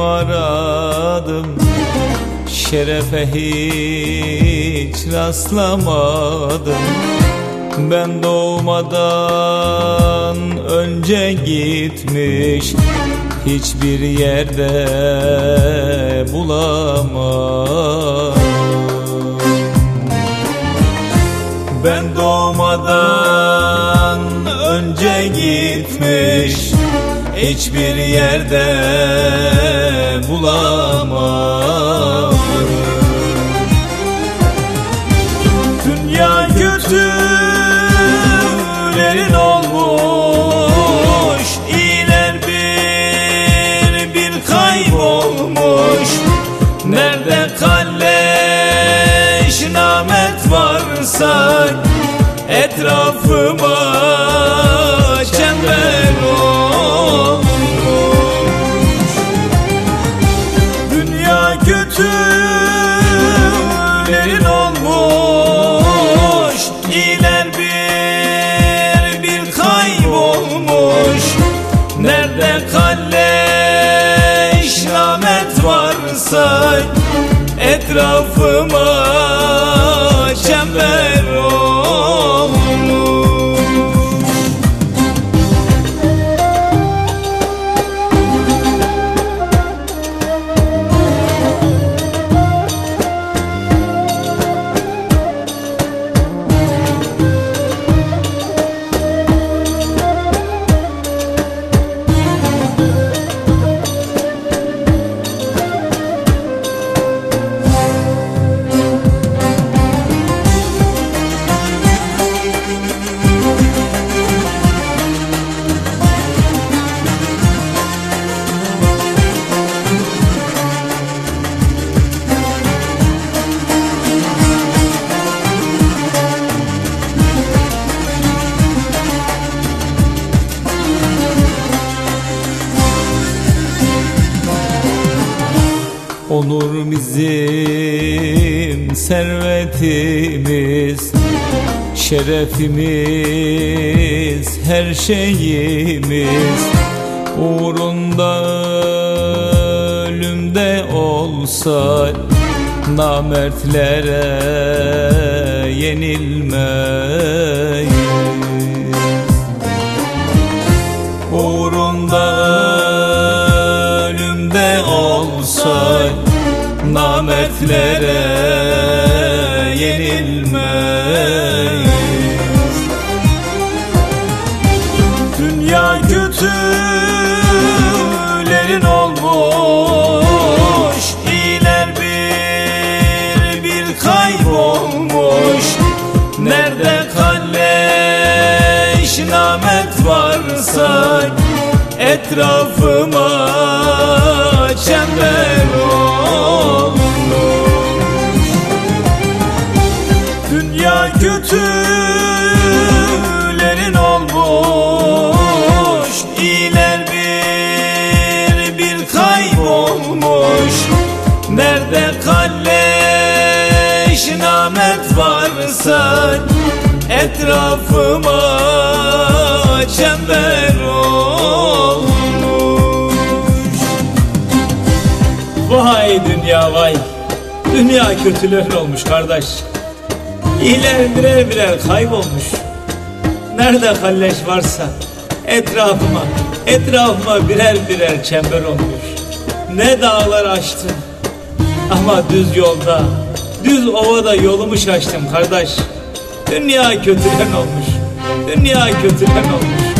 aradım. Şerefe hiç rastlamadım. Ben doğmadan önce gitmiş Hiçbir yerde bulamam Ben doğmadan önce gitmiş Hiçbir yerde bulamam Dünya kötülerin olmuş İyiler bir bir kaybolmuş. Nerede kalleş namet varsa Etrafıma varsa Etrafıma Olur bizim servetimiz Şerefimiz, her şeyimiz. Uğrunda ölümde olsa Namertlere yenilmeyiz Nametlere yenilmeyiz. Dünya kötülerin olmuş İyiler bir bir kaybolmuş. Nerede kalleş namet varsa Etrafıma varsa Etrafıma çember olmuş Vay dünya vay. Dünya kötüler olmuş kardeş. İyiler birer birer kaybolmuş. Nerede kalleş varsa etrafıma, etrafıma birer birer çember olmuş. Ne dağlar aştım ama düz yolda, düz ovada yolumu şaştım kardeş. Dünya kötülen olmuş, dünya kötülen olmuş.